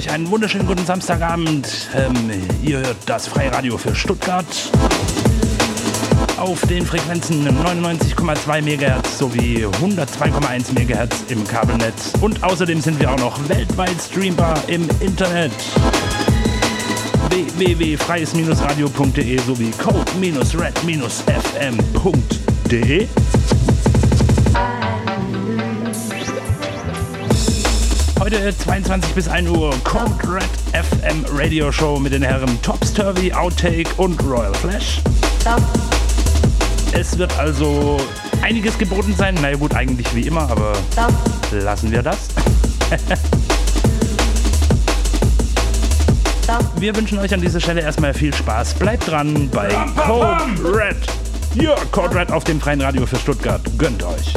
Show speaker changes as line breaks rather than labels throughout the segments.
euch einen wunderschönen guten Samstagabend. Ähm, ihr hört das Freiradio für Stuttgart auf den Frequenzen 99,2 MHz sowie 102,1 MHz im Kabelnetz. Und außerdem sind wir auch noch weltweit streambar im Internet www.freies-radio.de sowie code-red-fm.de. Heute 22 bis 1 Uhr Code Red FM Radio Show mit den Herren Tops Turvy, Outtake und Royal Flash. Es wird also einiges geboten sein. Na ja, gut, eigentlich wie immer, aber lassen wir das. Wir wünschen euch an dieser Stelle erstmal viel Spaß. Bleibt dran bei Code Red. Ja, Code Red auf dem freien Radio für Stuttgart. Gönnt euch.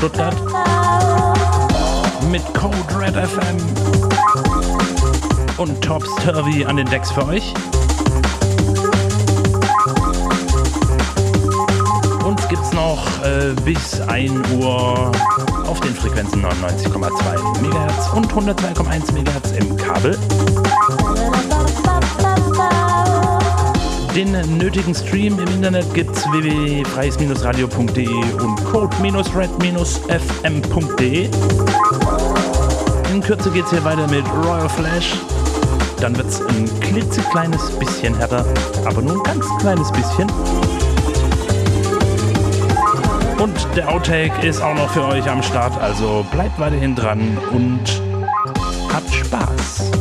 Stuttgart mit Code Red FM und Tops Turvy an den Decks für euch. Uns gibt's noch äh, bis 1 Uhr auf den Frequenzen 99,2 MHz und 102,1 MHz im Kabel. Den nötigen Stream im Internet gibt's www.freies-radio.de und code-red-fm.de. In Kürze geht's hier weiter mit Royal Flash. Dann wird's ein klitzekleines bisschen härter, aber nur ein ganz kleines bisschen. Und der Outtake ist auch noch für euch am Start, also bleibt weiterhin dran und habt Spaß.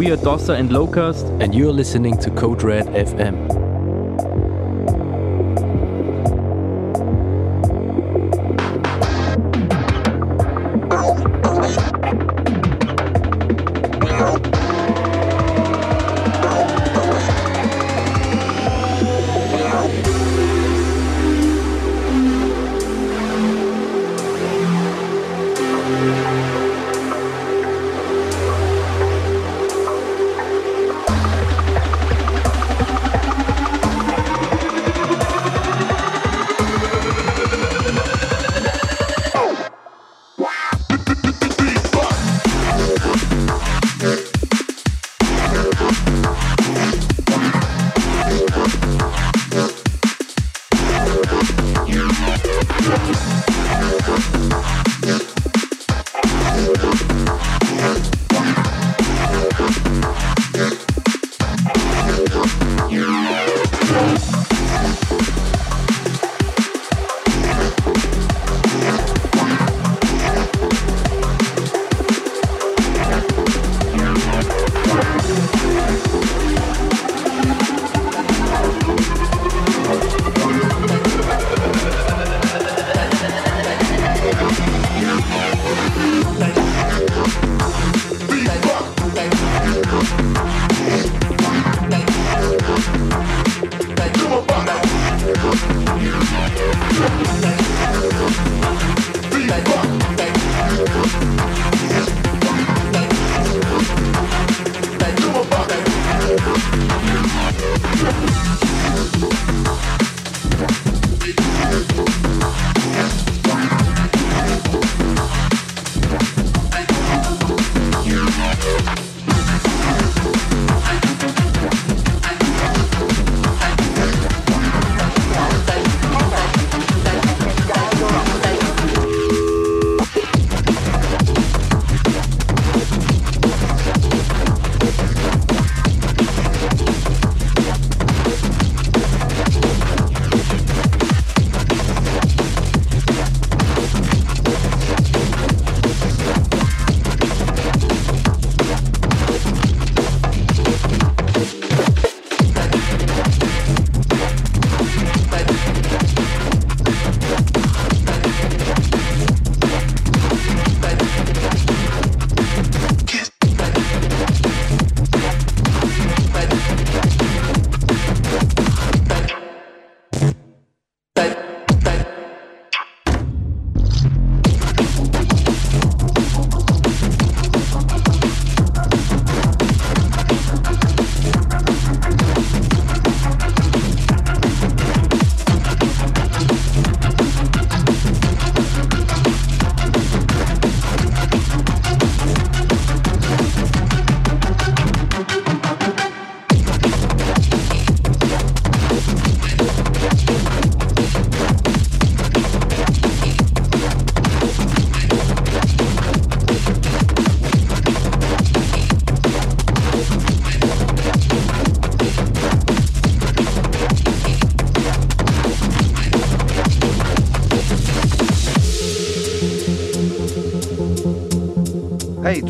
We are Dossa and Locust.
And you're listening to Code Red FM.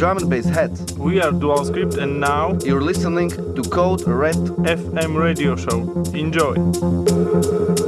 Drum and bass heads.
We are Dual Script and now
you're listening to Code Red
FM radio show. Enjoy.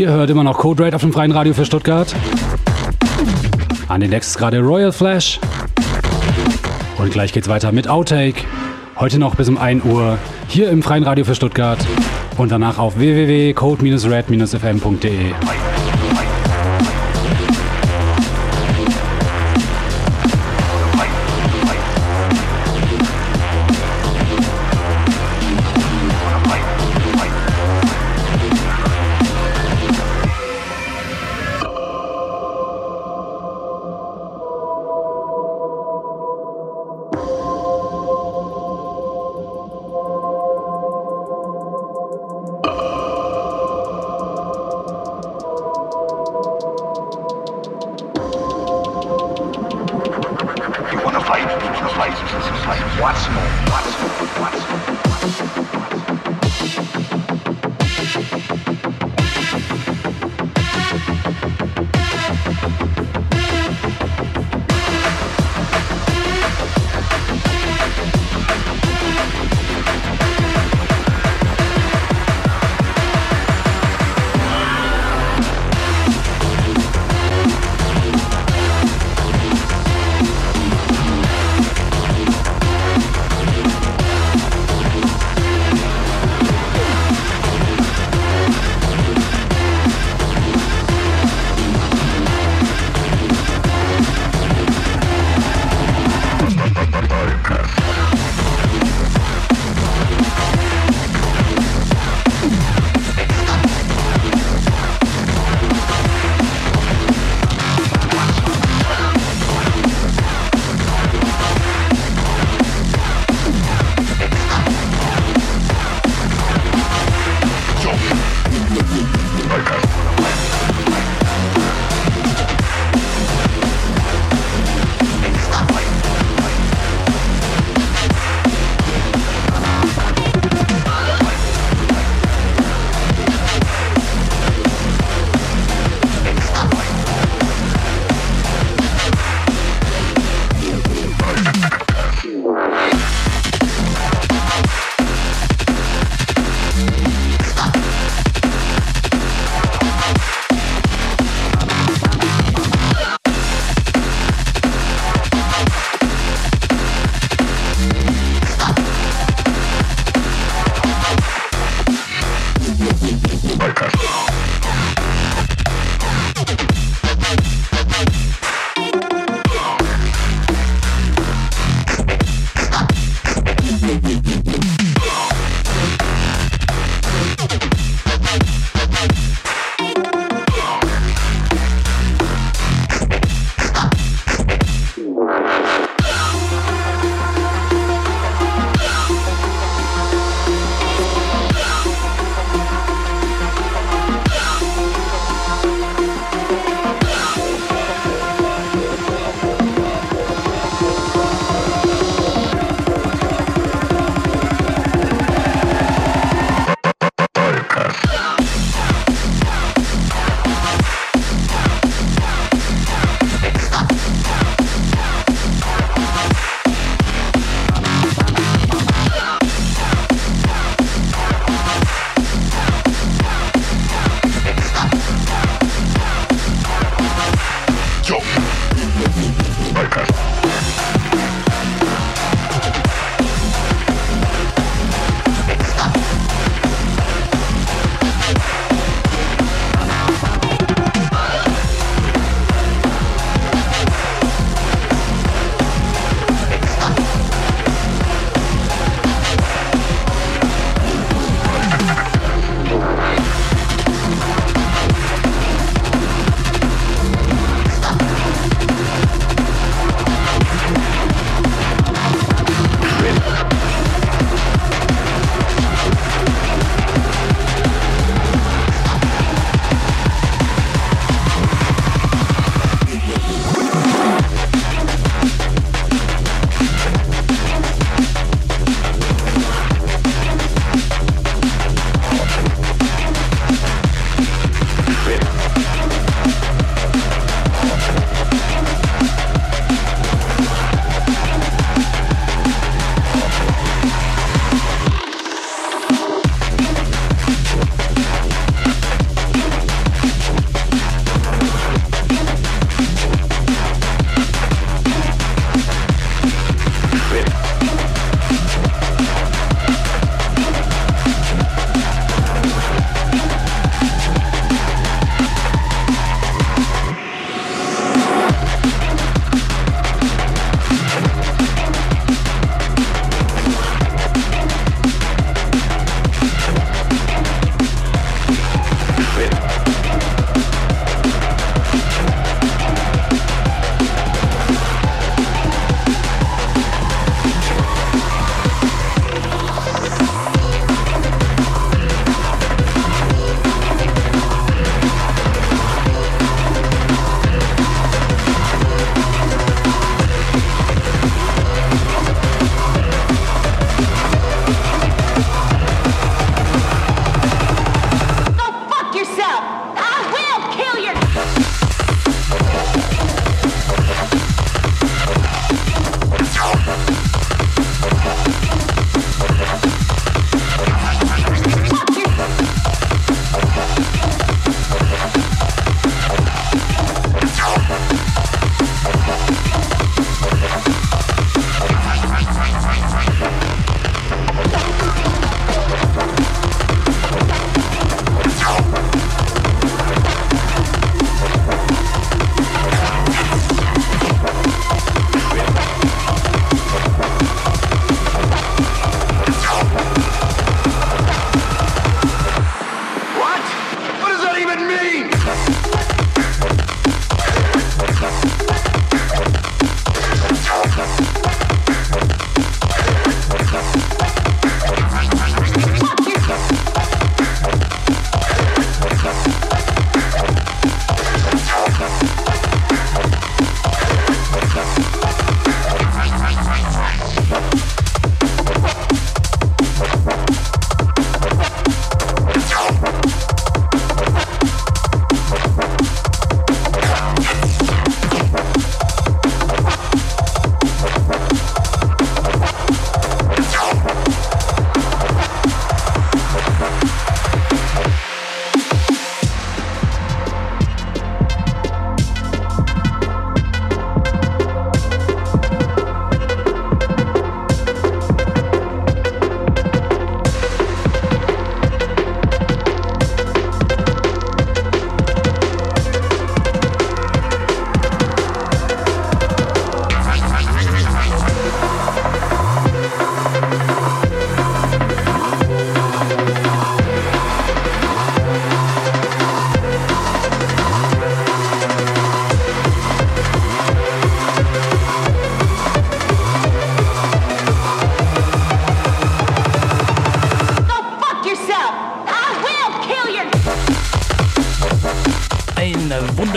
Ihr hört immer noch Code Red auf dem freien Radio für Stuttgart. An den Decks gerade Royal Flash. Und gleich geht's weiter mit Outtake. Heute noch bis um 1 Uhr hier im freien Radio für Stuttgart und danach auf www.code-red-fm.de.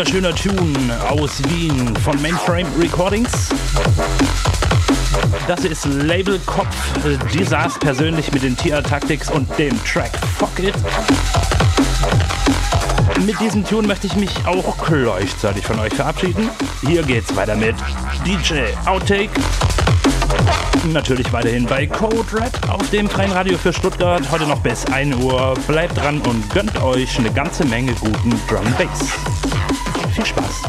wunderschöner Tune aus Wien von Mainframe Recordings. Das ist Label Kopf. Die saß persönlich mit den TR Tactics und dem Track Fuck It. Mit diesem Tune möchte ich mich auch gleichzeitig von euch verabschieden. Hier geht's weiter mit DJ Outtake. Natürlich weiterhin bei Code Red auf dem freien Radio für Stuttgart. Heute noch bis 1 Uhr. Bleibt dran und gönnt euch eine ganze Menge guten Drum Bass. Viel Spaß.